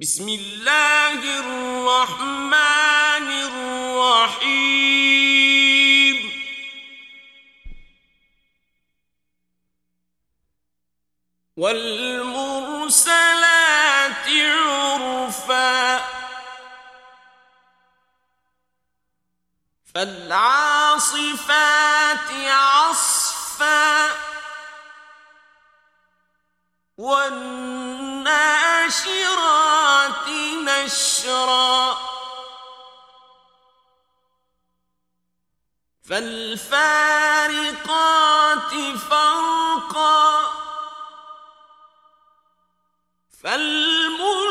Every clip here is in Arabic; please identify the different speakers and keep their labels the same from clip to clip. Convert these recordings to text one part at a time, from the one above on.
Speaker 1: بسم اللہ الرحمن الرحیم والمرسلات عرفا فالعاصفات عصفا والناشرات نشرا. فالفارقات فرقا فالملقيات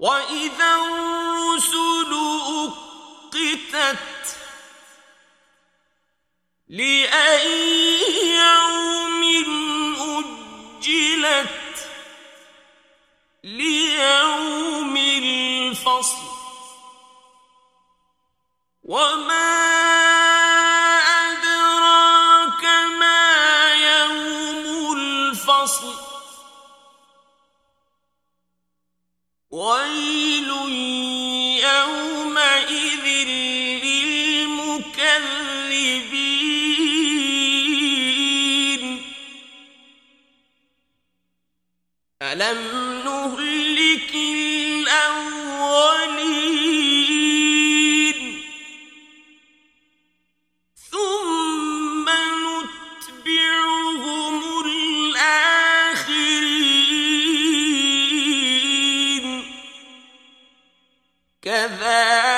Speaker 1: وَإِذَا الرُّسُلُ أُقِّتَتْ لِأَيِّ ألم نهلك الأولين ثم نتبعهم الآخرين كذلك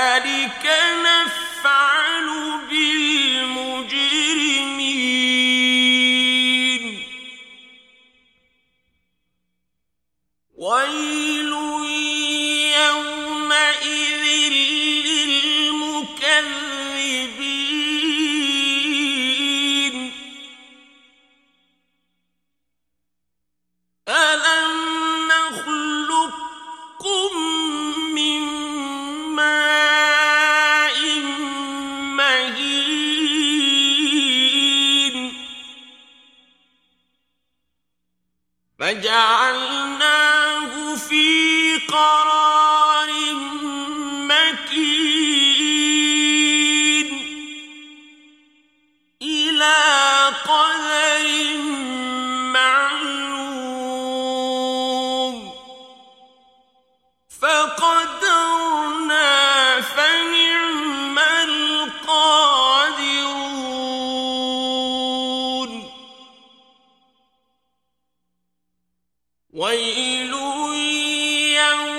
Speaker 1: فجعلناه في قرار يومئذ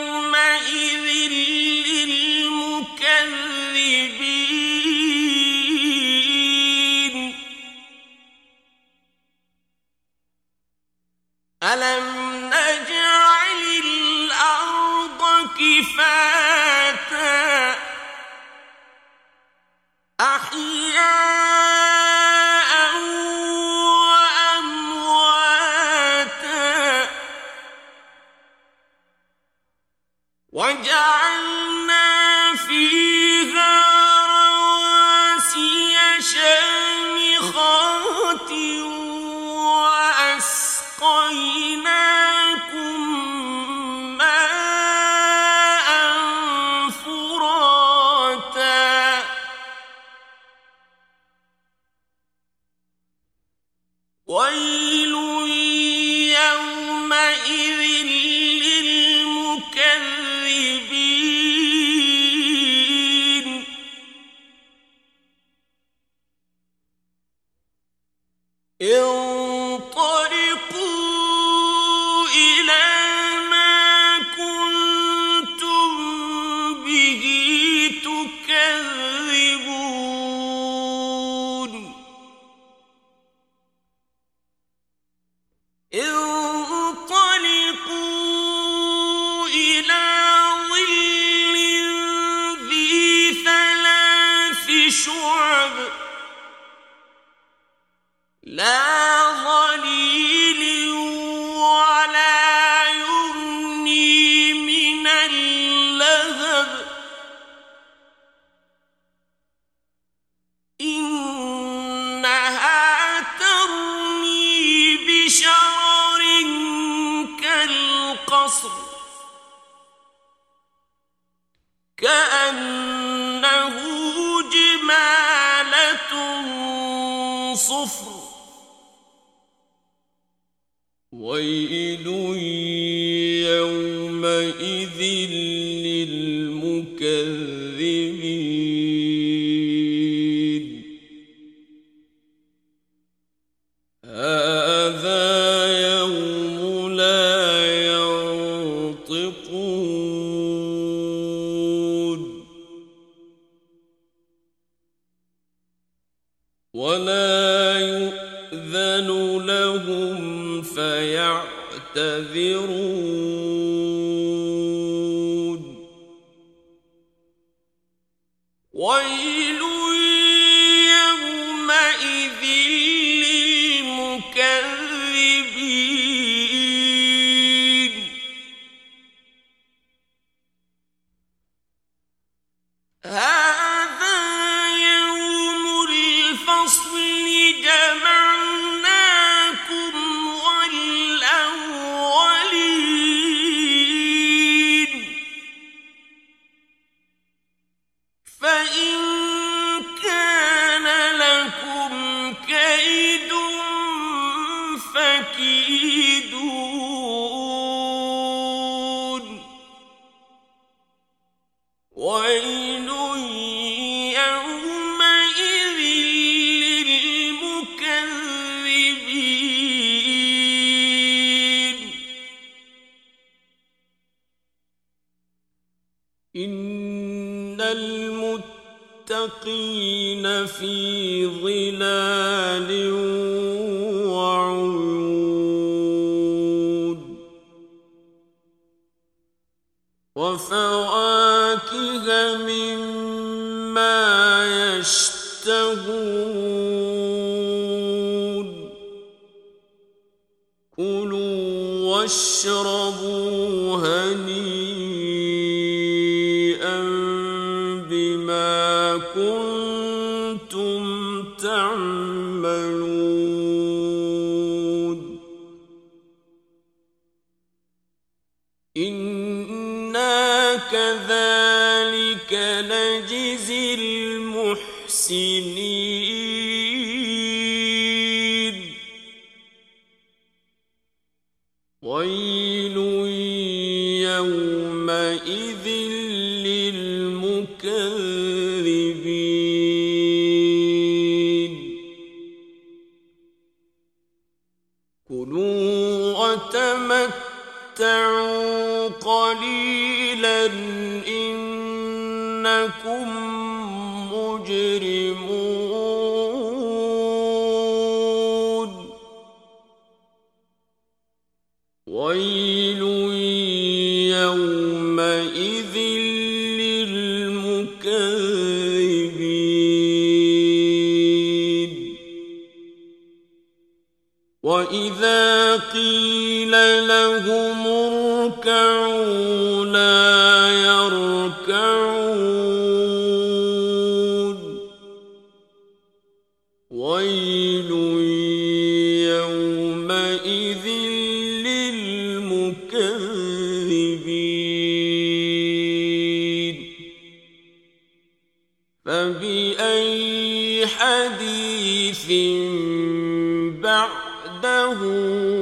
Speaker 1: 欢迎。صفر. ويل يومئذ للمكذبين. هذا يوم ہاں المتقين في ظلال وعيون وفواكه مما يشتهون كلوا واشربوا كنتم تعملون. إنا كذلك نجزي المحسنين. قليلا إنكم مجرمون ويل قِيلَ لهم اركعوا لا يركعون. ويل يومئذ للمكذبين. فبأي حديث بعده